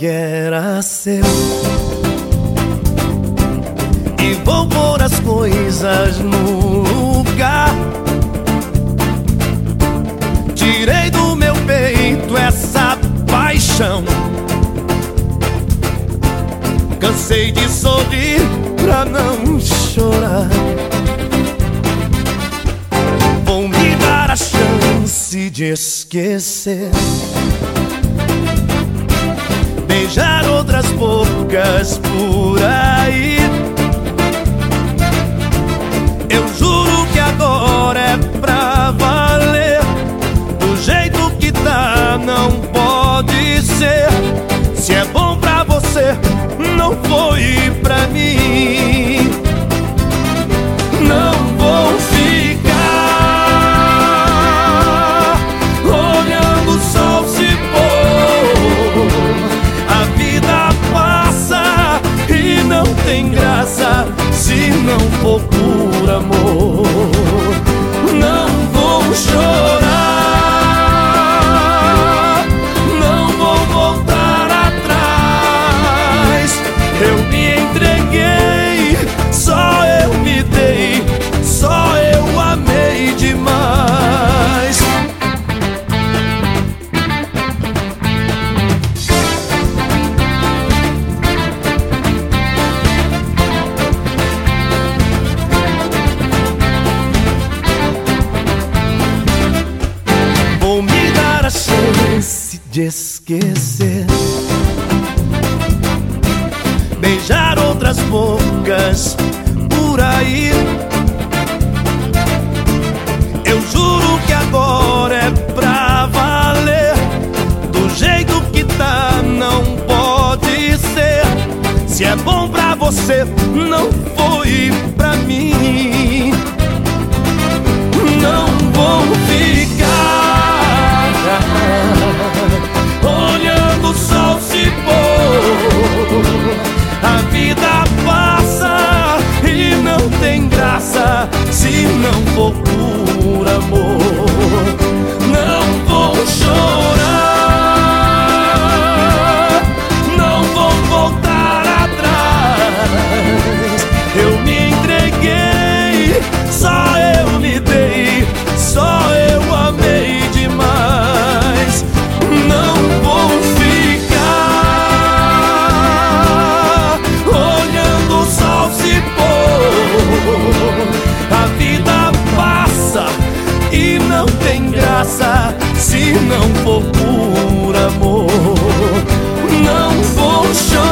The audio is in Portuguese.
que era seu. E vou pôr as coisas no lugar. Tirei do meu peito essa paixão. Cansei de sorrir pra não chorar. Vou me dar a chance de esquecer. Beijar outras bocas por aí. De esquecer. Beijar outras bocas por aí. Eu juro que agora é pra valer. Do jeito que tá, não pode ser. Se é bom pra você, não foi pra mim. não for por amor. Não vou chorar.